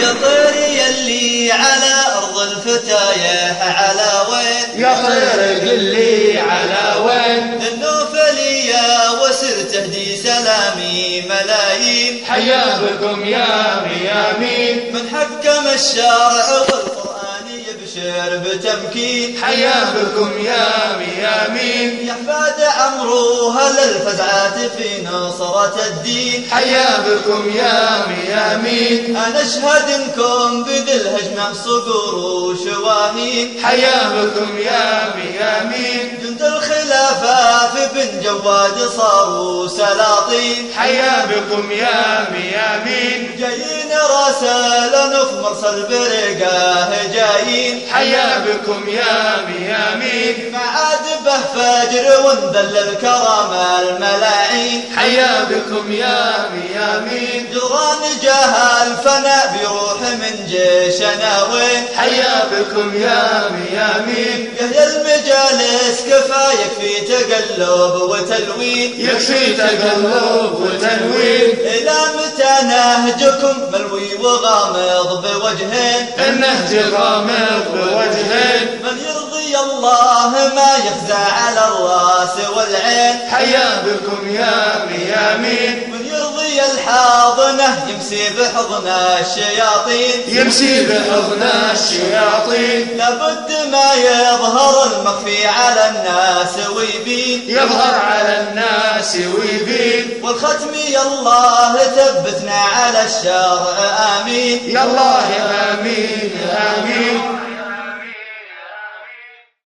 يا طير يلي على أرض الفتايح على وين؟ يا طير قل لي على وين؟ النوفلية وسر تهدي سلامي ملايين. حيا بكم يا ميامين. من حكم الشرع والقرآن يبشر بتمكين. حيا بكم يا ميامين. يحفاد عمرو هل الفزعات في نصرة الدين؟ حيا بكم يا ميامين أنا أشهد إنكم بذي الهجمة صقور وشواهين حيا بكم يا ميامين جند الخلافة جواد صاروا سلاطين. حيا بكم يا ميامين. جايين راسلنا في مرسل برقاه جايين. حيا بكم يا ميامين. معاد به فجر وندل الكرم الملاعين حيا بكم يا ميامين. جران جاه الفنا بروح جيشنا وين؟ حيا بكم يا ميامين يا المجالس كفايك في تقلب وتلوين. يكفي تقلب وتنوين إلى متى نهجكم؟ ملوي وغامض بوجهين. النهج غامض بوجهين. من يرضي الله ما يخزى على الراس والعين. حيا بكم يا ميامين الحاضنة يمسي بحضن الشياطين. يمشي بحضن الشياطين. لابد ما يظهر المخفي على الناس ويبين. يظهر على الناس ويبين. والختم يا الله ثبتنا على الشرع آمين. يا الله آمين آمين.